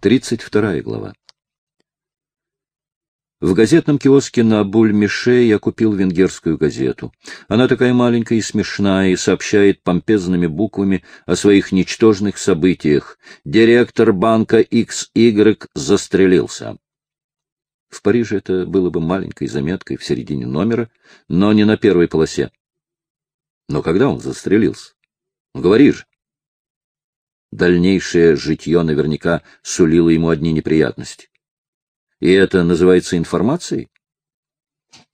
32 глава. В газетном киоске на Буль-Мише я купил венгерскую газету. Она такая маленькая и смешная и сообщает помпезными буквами о своих ничтожных событиях. Директор банка XY застрелился. В Париже это было бы маленькой заметкой в середине номера, но не на первой полосе. Но когда он застрелился? Говори же. Дальнейшее житье наверняка сулило ему одни неприятности. И это называется информацией?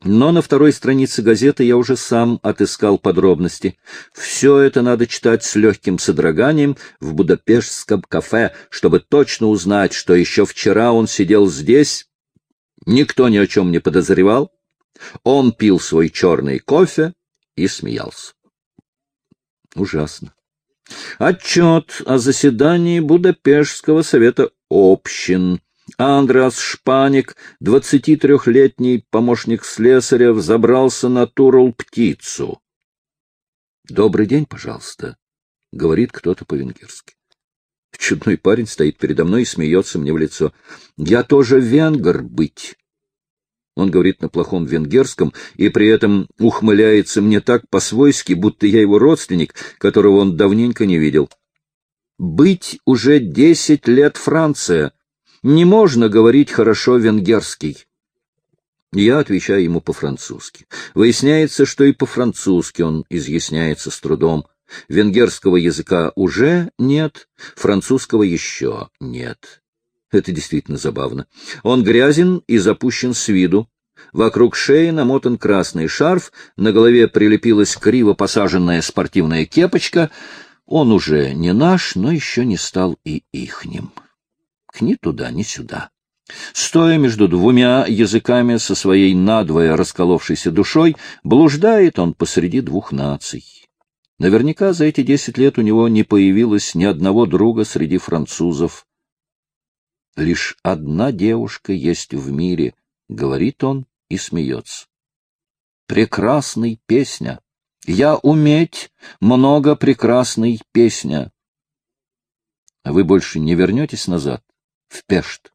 Но на второй странице газеты я уже сам отыскал подробности. Все это надо читать с легким содроганием в будапештском кафе, чтобы точно узнать, что еще вчера он сидел здесь, никто ни о чем не подозревал, он пил свой черный кофе и смеялся. Ужасно. Отчет о заседании Будапештского совета общин. Андреас Шпаник, 23-летний помощник слесаря, взобрался на Турул-птицу. «Добрый день, пожалуйста», — говорит кто-то по-венгерски. Чудной парень стоит передо мной и смеется мне в лицо. «Я тоже венгер быть». Он говорит на плохом венгерском и при этом ухмыляется мне так по-свойски, будто я его родственник, которого он давненько не видел. «Быть уже десять лет Франция. Не можно говорить хорошо венгерский». Я отвечаю ему по-французски. Выясняется, что и по-французски он изъясняется с трудом. Венгерского языка уже нет, французского еще нет. Это действительно забавно. Он грязен и запущен с виду. Вокруг шеи намотан красный шарф, на голове прилепилась криво посаженная спортивная кепочка. Он уже не наш, но еще не стал и ихним. К ни туда, ни сюда. Стоя между двумя языками со своей надвое расколовшейся душой, блуждает он посреди двух наций. Наверняка за эти десять лет у него не появилось ни одного друга среди французов. Лишь одна девушка есть в мире, — говорит он и смеется. Прекрасный песня. Я уметь много прекрасной песня. Вы больше не вернетесь назад, в Пешт?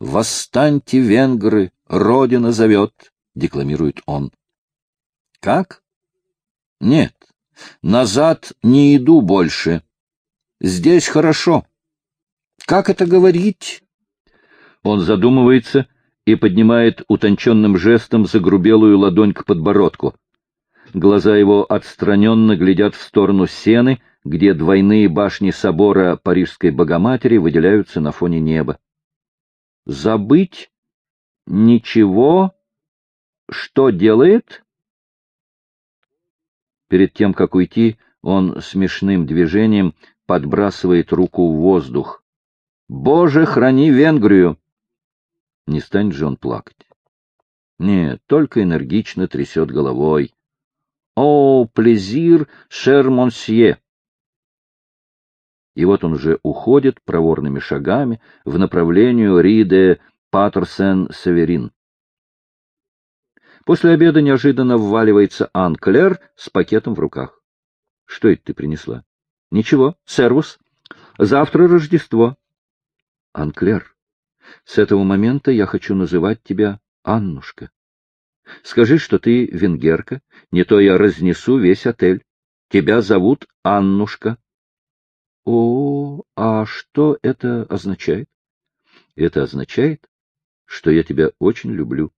«Восстаньте, венгры, Родина зовет», — декламирует он. «Как?» «Нет, назад не иду больше. Здесь хорошо. Как это говорить? Он задумывается и поднимает утонченным жестом загрубелую ладонь к подбородку. Глаза его отстраненно глядят в сторону сены, где двойные башни собора Парижской Богоматери выделяются на фоне неба. Забыть ничего, что делает? Перед тем, как уйти, он смешным движением подбрасывает руку в воздух. Боже, храни Венгрию! Не станет же он плакать. Нет, только энергично трясет головой. О, плезир, шер монсье! И вот он уже уходит проворными шагами в направлении Риде Паттерсен-Северин. После обеда неожиданно вваливается Ан Клер с пакетом в руках. — Что это ты принесла? — Ничего, сервус. Завтра Рождество. Анклер, с этого момента я хочу называть тебя Аннушка. Скажи, что ты венгерка, не то я разнесу весь отель. Тебя зовут Аннушка. О, а что это означает? Это означает, что я тебя очень люблю.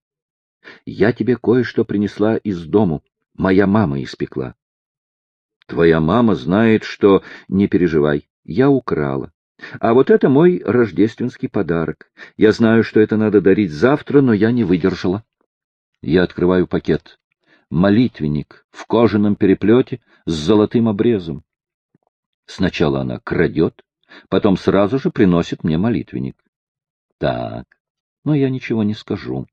Я тебе кое-что принесла из дому. Моя мама испекла. Твоя мама знает, что... Не переживай, я украла. А вот это мой рождественский подарок. Я знаю, что это надо дарить завтра, но я не выдержала. Я открываю пакет. Молитвенник в кожаном переплете с золотым обрезом. Сначала она крадет, потом сразу же приносит мне молитвенник. Так, но я ничего не скажу.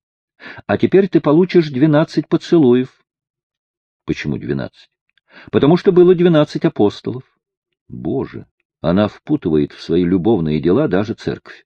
А теперь ты получишь двенадцать поцелуев. Почему двенадцать? Потому что было двенадцать апостолов. Боже, она впутывает в свои любовные дела даже церковь.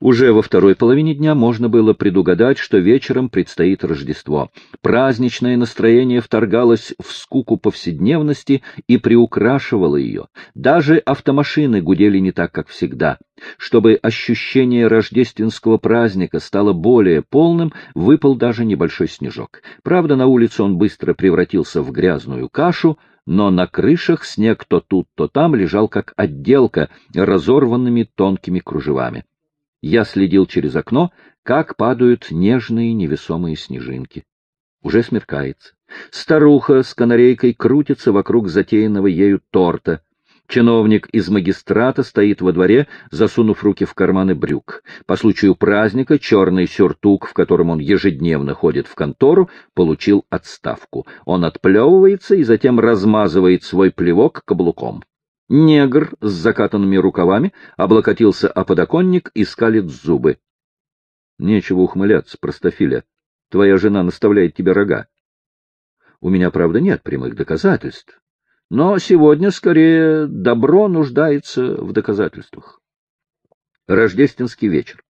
Уже во второй половине дня можно было предугадать, что вечером предстоит Рождество. Праздничное настроение вторгалось в скуку повседневности и приукрашивало ее. Даже автомашины гудели не так, как всегда. Чтобы ощущение рождественского праздника стало более полным, выпал даже небольшой снежок. Правда, на улице он быстро превратился в грязную кашу, но на крышах снег то тут, то там лежал как отделка, разорванными тонкими кружевами. Я следил через окно, как падают нежные невесомые снежинки. Уже смеркается. Старуха с канарейкой крутится вокруг затеянного ею торта. Чиновник из магистрата стоит во дворе, засунув руки в карманы брюк. По случаю праздника черный сюртук, в котором он ежедневно ходит в контору, получил отставку. Он отплевывается и затем размазывает свой плевок каблуком. Негр с закатанными рукавами облокотился о подоконник и скалит зубы. — Нечего ухмыляться, простофиля. Твоя жена наставляет тебе рога. У меня, правда, нет прямых доказательств, но сегодня, скорее, добро нуждается в доказательствах. Рождественский вечер.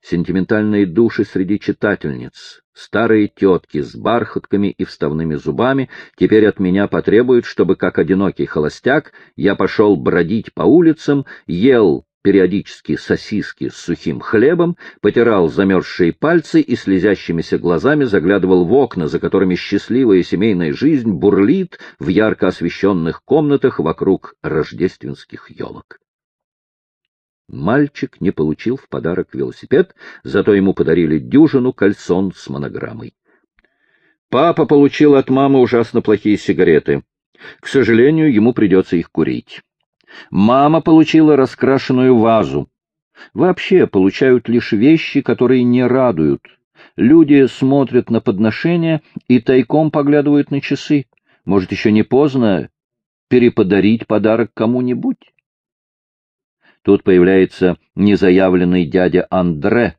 Сентиментальные души среди читательниц, старые тетки с бархатками и вставными зубами теперь от меня потребуют, чтобы, как одинокий холостяк, я пошел бродить по улицам, ел периодически сосиски с сухим хлебом, потирал замерзшие пальцы и слезящимися глазами заглядывал в окна, за которыми счастливая семейная жизнь бурлит в ярко освещенных комнатах вокруг рождественских елок. Мальчик не получил в подарок велосипед, зато ему подарили дюжину кальсон с монограммой. Папа получил от мамы ужасно плохие сигареты. К сожалению, ему придется их курить. Мама получила раскрашенную вазу. Вообще получают лишь вещи, которые не радуют. Люди смотрят на подношения и тайком поглядывают на часы. Может, еще не поздно переподарить подарок кому-нибудь? Тут появляется незаявленный дядя Андре,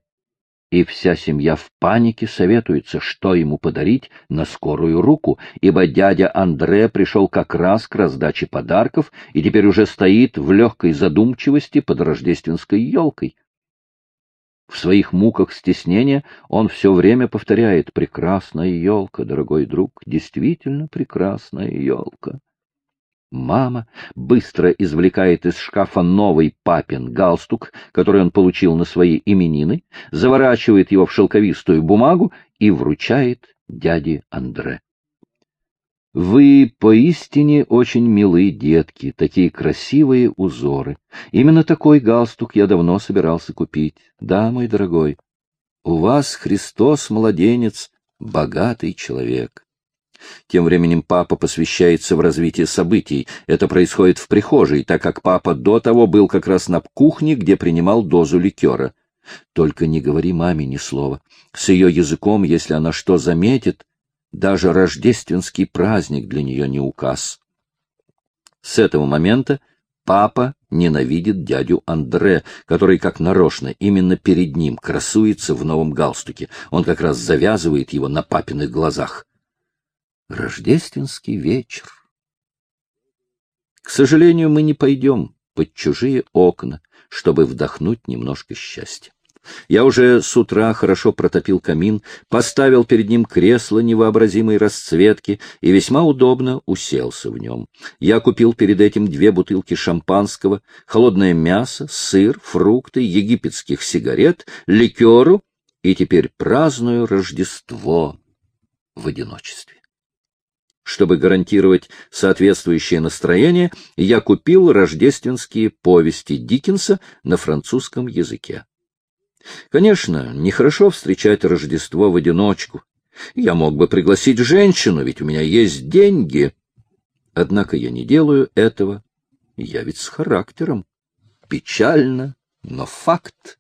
и вся семья в панике советуется, что ему подарить на скорую руку, ибо дядя Андре пришел как раз к раздаче подарков и теперь уже стоит в легкой задумчивости под рождественской елкой. В своих муках стеснения он все время повторяет «Прекрасная елка, дорогой друг, действительно прекрасная елка». Мама быстро извлекает из шкафа новый папин галстук, который он получил на свои именины, заворачивает его в шелковистую бумагу и вручает дяде Андре. Вы поистине очень милые детки, такие красивые узоры. Именно такой галстук я давно собирался купить. Да, мой дорогой, у вас Христос, младенец, богатый человек. Тем временем папа посвящается в развитие событий. Это происходит в прихожей, так как папа до того был как раз на кухне, где принимал дозу ликера. Только не говори маме ни слова. С ее языком, если она что заметит, даже рождественский праздник для нее не указ. С этого момента папа ненавидит дядю Андре, который, как нарочно, именно перед ним красуется в новом галстуке. Он как раз завязывает его на папиных глазах. Рождественский вечер. К сожалению, мы не пойдем под чужие окна, чтобы вдохнуть немножко счастья. Я уже с утра хорошо протопил камин, поставил перед ним кресло невообразимой расцветки и весьма удобно уселся в нем. Я купил перед этим две бутылки шампанского, холодное мясо, сыр, фрукты, египетских сигарет, ликеру и теперь праздную Рождество в одиночестве. Чтобы гарантировать соответствующее настроение, я купил рождественские повести Диккенса на французском языке. Конечно, нехорошо встречать Рождество в одиночку. Я мог бы пригласить женщину, ведь у меня есть деньги. Однако я не делаю этого. Я ведь с характером. Печально, но факт.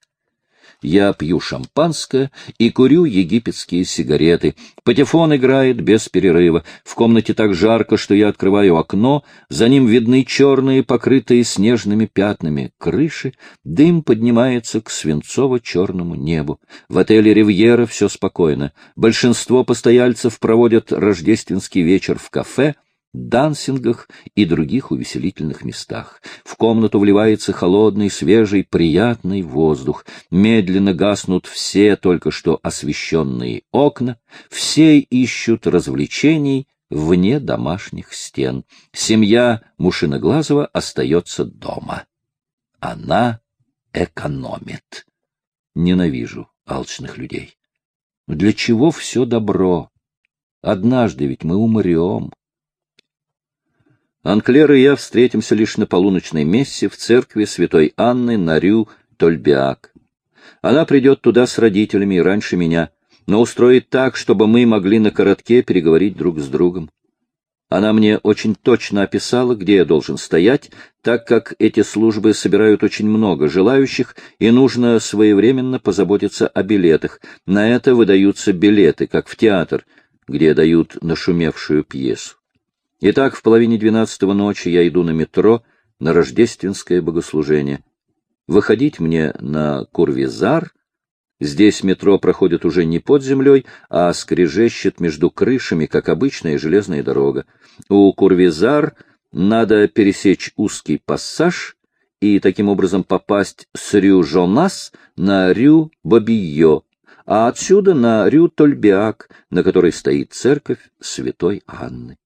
Я пью шампанское и курю египетские сигареты. Патефон играет без перерыва. В комнате так жарко, что я открываю окно. За ним видны черные, покрытые снежными пятнами, крыши. Дым поднимается к свинцово-черному небу. В отеле «Ривьера» все спокойно. Большинство постояльцев проводят рождественский вечер в кафе — дансингах и других увеселительных местах. В комнату вливается холодный, свежий, приятный воздух. Медленно гаснут все только что освещенные окна. Все ищут развлечений вне домашних стен. Семья Мушиноглазова остается дома. Она экономит. Ненавижу алчных людей. Для чего все добро? Однажды ведь мы умрем. Анклер и я встретимся лишь на полуночной мессе в церкви святой Анны на Рю-Тольбиак. Она придет туда с родителями и раньше меня, но устроит так, чтобы мы могли на коротке переговорить друг с другом. Она мне очень точно описала, где я должен стоять, так как эти службы собирают очень много желающих, и нужно своевременно позаботиться о билетах. На это выдаются билеты, как в театр, где дают нашумевшую пьесу. Итак, в половине двенадцатого ночи я иду на метро на рождественское богослужение. Выходить мне на Курвизар. Здесь метро проходит уже не под землей, а скрежещет между крышами, как обычная железная дорога. У Курвизар надо пересечь узкий пассаж и таким образом попасть с Рю-Жонас на Рю-Бобийо, а отсюда на Рю-Тольбиак, на которой стоит церковь святой Анны.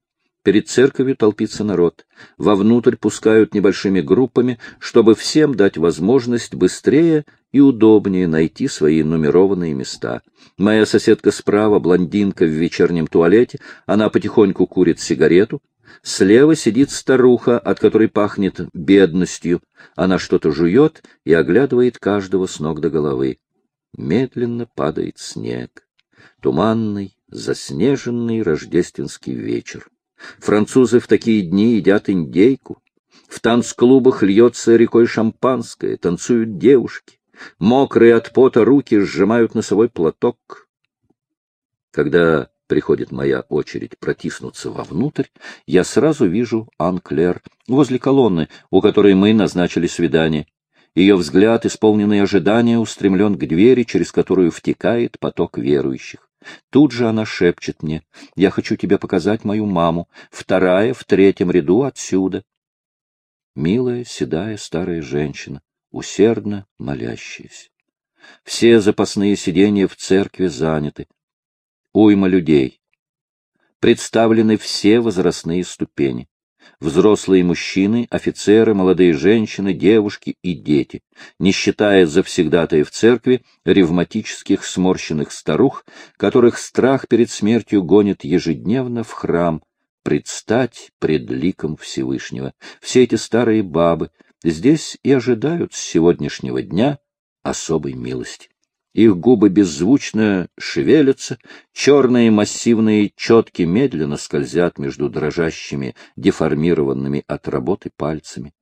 Перед церковью толпится народ. Вовнутрь пускают небольшими группами, чтобы всем дать возможность быстрее и удобнее найти свои нумерованные места. Моя соседка справа, блондинка в вечернем туалете, она потихоньку курит сигарету. Слева сидит старуха, от которой пахнет бедностью. Она что-то жует и оглядывает каждого с ног до головы. Медленно падает снег. Туманный, заснеженный рождественский вечер. Французы в такие дни едят индейку. В танцклубах льется рекой шампанское, танцуют девушки. Мокрые от пота руки сжимают носовой платок. Когда приходит моя очередь протиснуться вовнутрь, я сразу вижу Анклер возле колонны, у которой мы назначили свидание. Ее взгляд, исполненный ожидания, устремлен к двери, через которую втекает поток верующих. Тут же она шепчет мне, «Я хочу тебе показать мою маму, вторая в третьем ряду отсюда». Милая, седая, старая женщина, усердно молящаяся. Все запасные сиденья в церкви заняты. Уйма людей. Представлены все возрастные ступени взрослые мужчины, офицеры, молодые женщины, девушки и дети, не считая завсегдатаев церкви ревматических сморщенных старух, которых страх перед смертью гонит ежедневно в храм, предстать пред ликом Всевышнего. Все эти старые бабы здесь и ожидают с сегодняшнего дня особой милости. Их губы беззвучно шевелятся, черные массивные четки медленно скользят между дрожащими, деформированными от работы пальцами.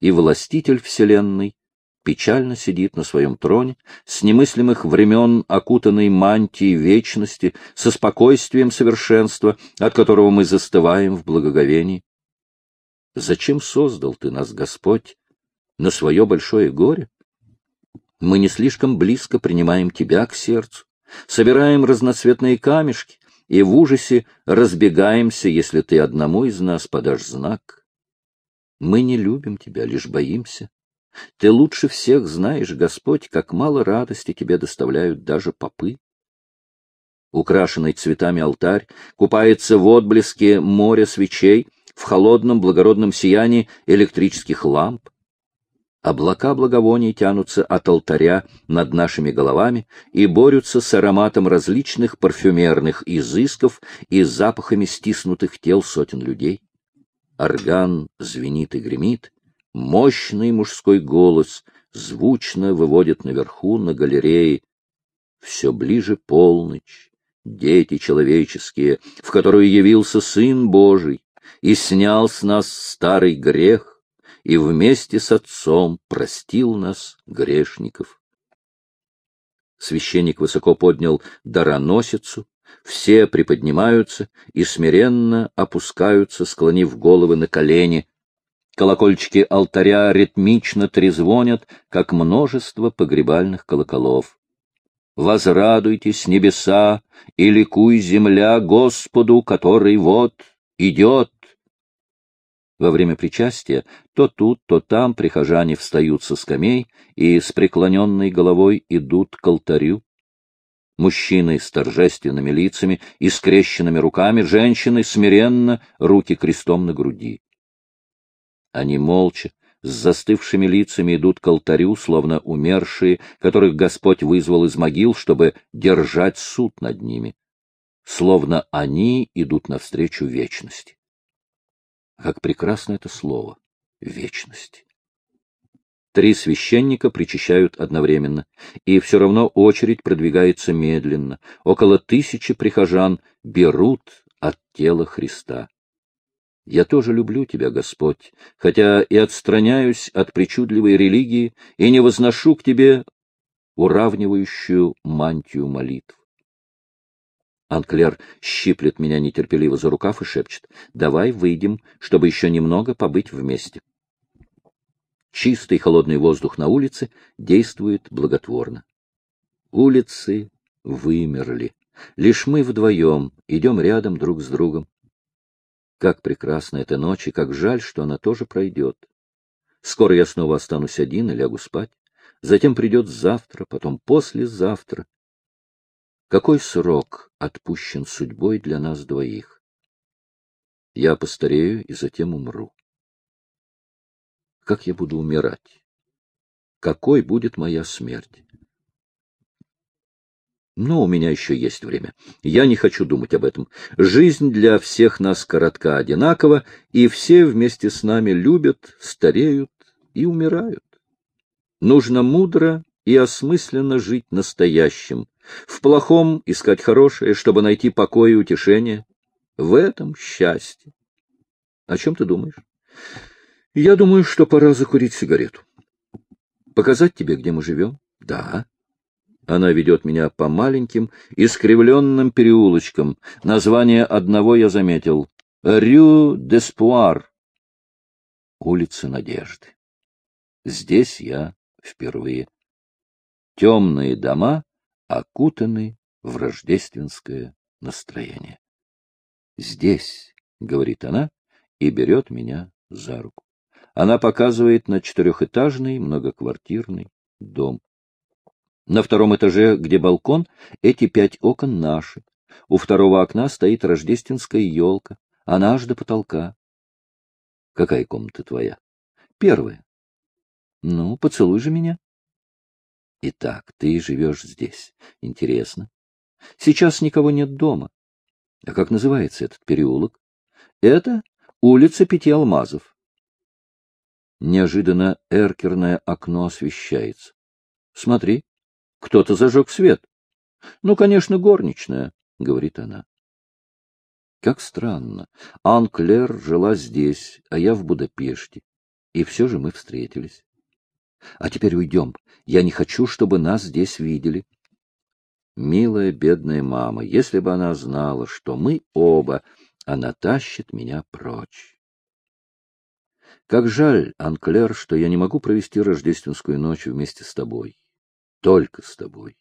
И властитель вселенной печально сидит на своем троне, с немыслимых времен окутанной мантией вечности, со спокойствием совершенства, от которого мы застываем в благоговении. Зачем создал ты нас, Господь, на свое большое горе? Мы не слишком близко принимаем тебя к сердцу, собираем разноцветные камешки и в ужасе разбегаемся, если ты одному из нас подашь знак. Мы не любим тебя, лишь боимся. Ты лучше всех знаешь, Господь, как мало радости тебе доставляют даже попы. Украшенный цветами алтарь купается в отблеске моря свечей, в холодном благородном сиянии электрических ламп. Облака благовоний тянутся от алтаря над нашими головами и борются с ароматом различных парфюмерных изысков и запахами стиснутых тел сотен людей. Орган звенит и гремит, мощный мужской голос звучно выводит наверху на галерее. Все ближе полночь, дети человеческие, в которую явился Сын Божий, и снял с нас старый грех, и вместе с Отцом простил нас, грешников. Священник высоко поднял дароносицу, все приподнимаются и смиренно опускаются, склонив головы на колени. Колокольчики алтаря ритмично трезвонят, как множество погребальных колоколов. Возрадуйтесь, небеса, и ликуй земля Господу, который вот Идет! Во время причастия то тут, то там прихожане встают со скамей и с преклоненной головой идут к алтарю. Мужчины с торжественными лицами и скрещенными руками, женщины смиренно, руки крестом на груди. Они молча, с застывшими лицами идут к алтарю, словно умершие, которых Господь вызвал из могил, чтобы держать суд над ними. Словно они идут навстречу вечности. Как прекрасно это слово — вечность. Три священника причащают одновременно, и все равно очередь продвигается медленно. Около тысячи прихожан берут от тела Христа. Я тоже люблю тебя, Господь, хотя и отстраняюсь от причудливой религии и не возношу к тебе уравнивающую мантию молитв. Анклер щиплет меня нетерпеливо за рукав и шепчет. «Давай выйдем, чтобы еще немного побыть вместе». Чистый холодный воздух на улице действует благотворно. Улицы вымерли. Лишь мы вдвоем идем рядом друг с другом. Как прекрасна эта ночь, и как жаль, что она тоже пройдет. Скоро я снова останусь один и лягу спать. Затем придет завтра, потом послезавтра. Какой срок отпущен судьбой для нас двоих? Я постарею и затем умру. Как я буду умирать? Какой будет моя смерть? Но у меня еще есть время. Я не хочу думать об этом. Жизнь для всех нас коротка одинаково, и все вместе с нами любят, стареют и умирают. Нужно мудро и осмысленно жить настоящим, в плохом искать хорошее, чтобы найти покой и утешение. В этом счастье. О чем ты думаешь? Я думаю, что пора закурить сигарету. Показать тебе, где мы живем? Да. Она ведет меня по маленьким, искривленным переулочкам. Название одного я заметил. Рю Деспуар. Улица Надежды. Здесь я впервые. Темные дома окутаны в рождественское настроение. «Здесь», — говорит она и берет меня за руку. Она показывает на четырехэтажный многоквартирный дом. На втором этаже, где балкон, эти пять окон наши. У второго окна стоит рождественская елка, она аж до потолка. Какая комната твоя? Первая. Ну, поцелуй же меня. Итак, ты живешь здесь. Интересно. Сейчас никого нет дома. А как называется этот переулок? Это улица Пяти Алмазов. Неожиданно эркерное окно освещается. Смотри, кто-то зажег свет. Ну, конечно, горничная, — говорит она. Как странно. Анклер жила здесь, а я в Будапеште. И все же мы встретились. А теперь уйдем. Я не хочу, чтобы нас здесь видели. Милая бедная мама, если бы она знала, что мы оба, она тащит меня прочь. Как жаль, Анклер, что я не могу провести рождественскую ночь вместе с тобой. Только с тобой.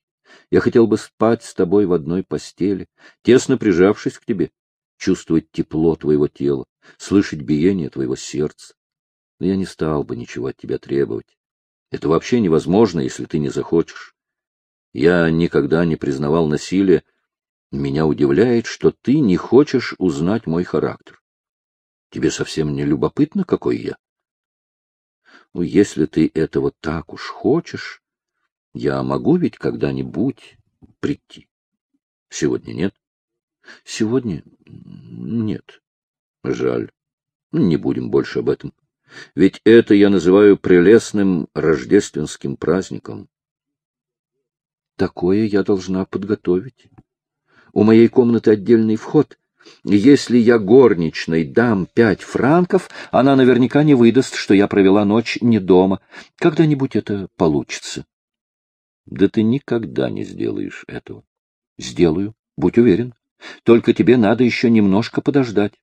Я хотел бы спать с тобой в одной постели, тесно прижавшись к тебе, чувствовать тепло твоего тела, слышать биение твоего сердца. Но я не стал бы ничего от тебя требовать. Это вообще невозможно, если ты не захочешь. Я никогда не признавал насилия. Меня удивляет, что ты не хочешь узнать мой характер. Тебе совсем не любопытно, какой я? Ну, если ты этого так уж хочешь, я могу ведь когда-нибудь прийти. Сегодня нет? Сегодня нет. Жаль. Не будем больше об этом. Ведь это я называю прелестным рождественским праздником. Такое я должна подготовить. У моей комнаты отдельный вход. Если я горничной дам пять франков, она наверняка не выдаст, что я провела ночь не дома. Когда-нибудь это получится. Да ты никогда не сделаешь этого. Сделаю, будь уверен. Только тебе надо еще немножко подождать.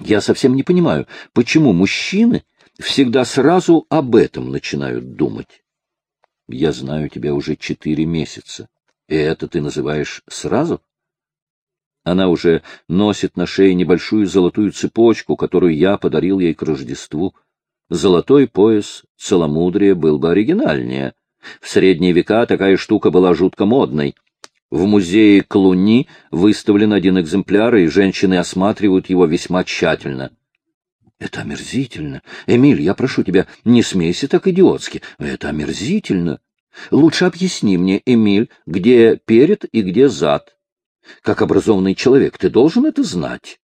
Я совсем не понимаю, почему мужчины всегда сразу об этом начинают думать. Я знаю тебя уже четыре месяца. И это ты называешь сразу? Она уже носит на шее небольшую золотую цепочку, которую я подарил ей к Рождеству. Золотой пояс целомудрия был бы оригинальнее. В средние века такая штука была жутко модной. В музее Клуни выставлен один экземпляр, и женщины осматривают его весьма тщательно. — Это омерзительно. Эмиль, я прошу тебя, не смейся так идиотски. Это омерзительно. Лучше объясни мне, Эмиль, где перед и где зад. Как образованный человек, ты должен это знать.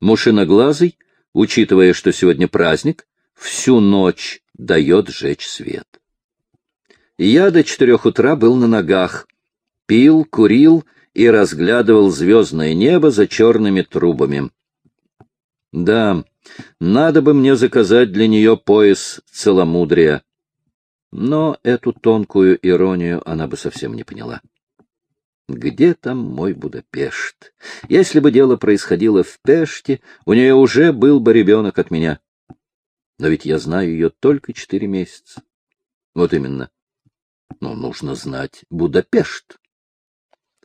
Мушиноглазый, учитывая, что сегодня праздник, всю ночь дает жечь свет. Я до четырех утра был на ногах, пил, курил и разглядывал звездное небо за черными трубами. Да, надо бы мне заказать для нее пояс целомудрия. Но эту тонкую иронию она бы совсем не поняла. Где там мой Будапешт? Если бы дело происходило в Пеште, у нее уже был бы ребенок от меня. Но ведь я знаю ее только четыре месяца. Вот именно. Но нужно знать Будапешт.